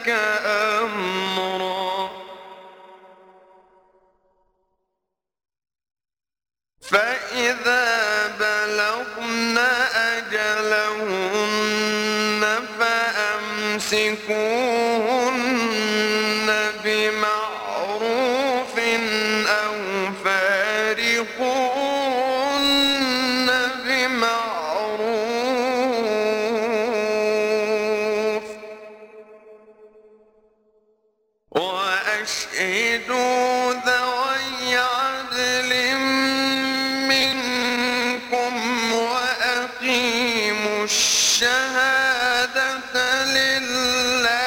لك الشهادة لله.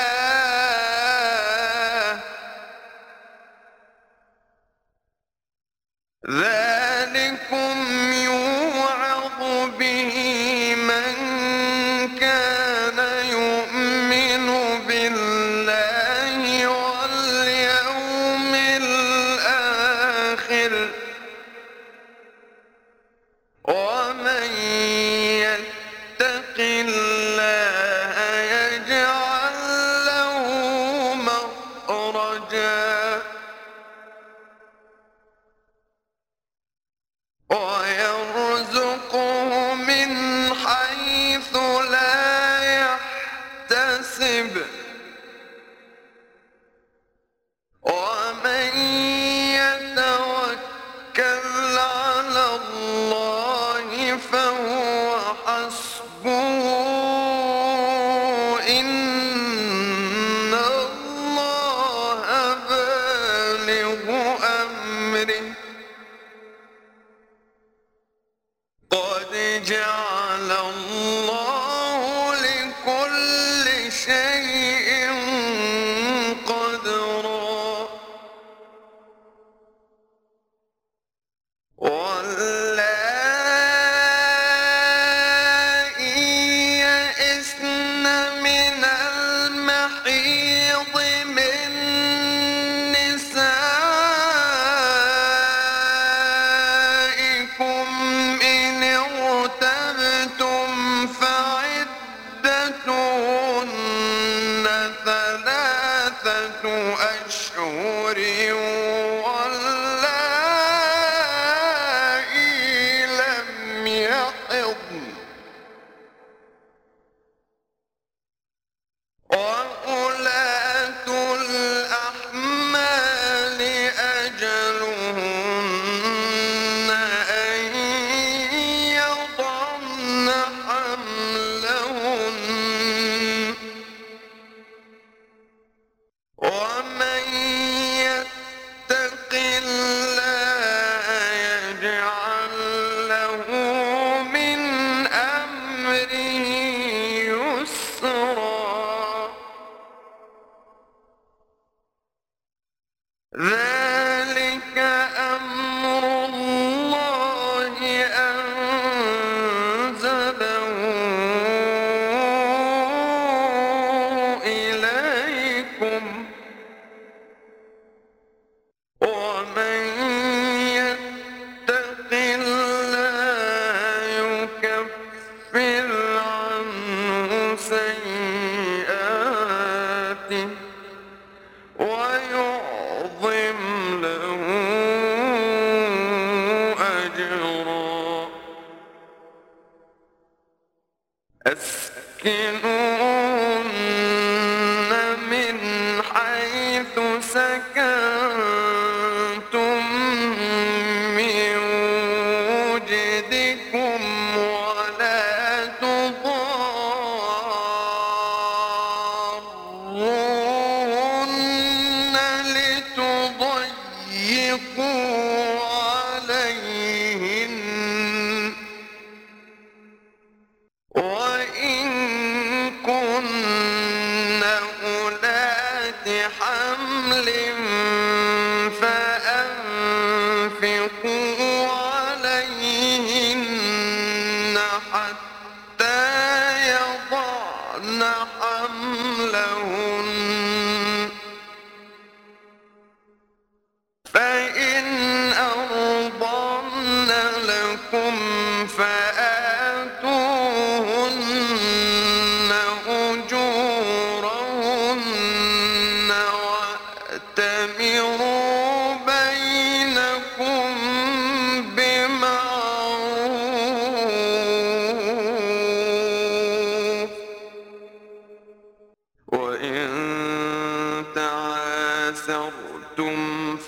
ذلكم يوعظ به من كان يؤمن بالله واليوم الآخر. قد جعل in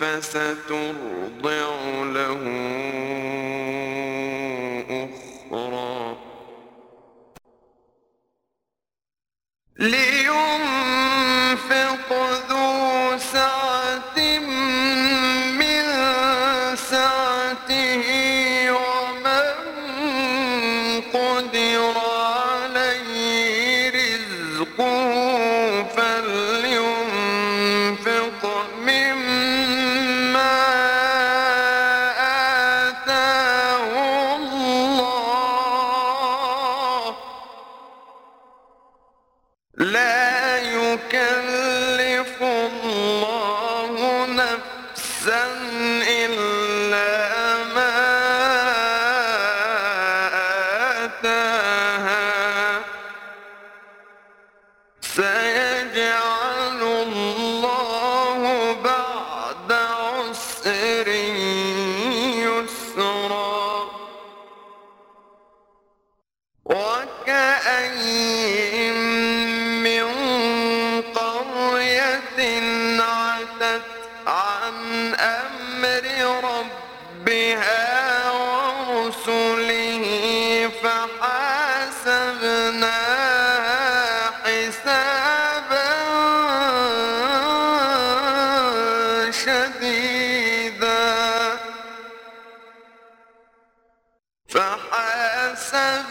فسترضع له فحاسبناها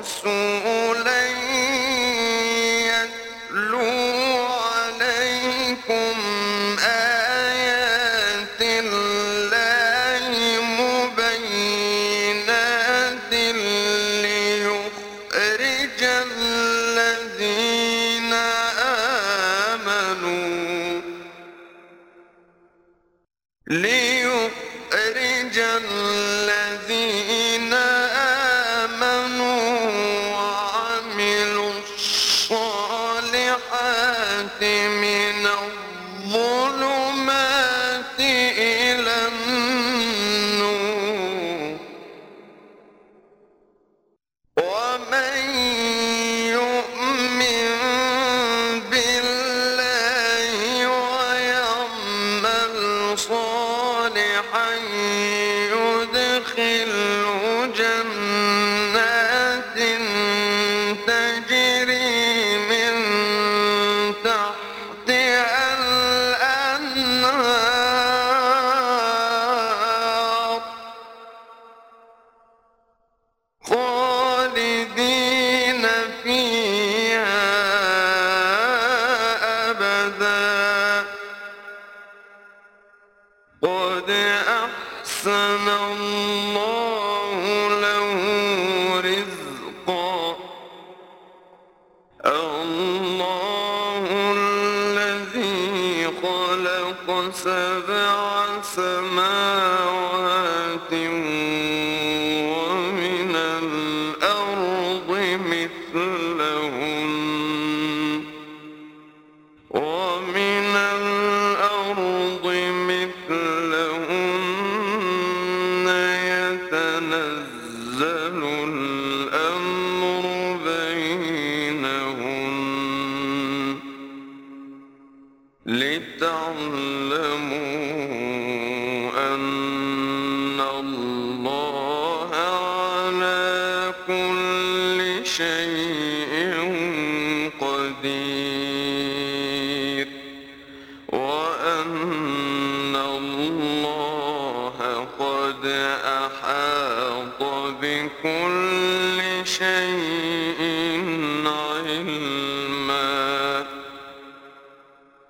رسولا النار شيء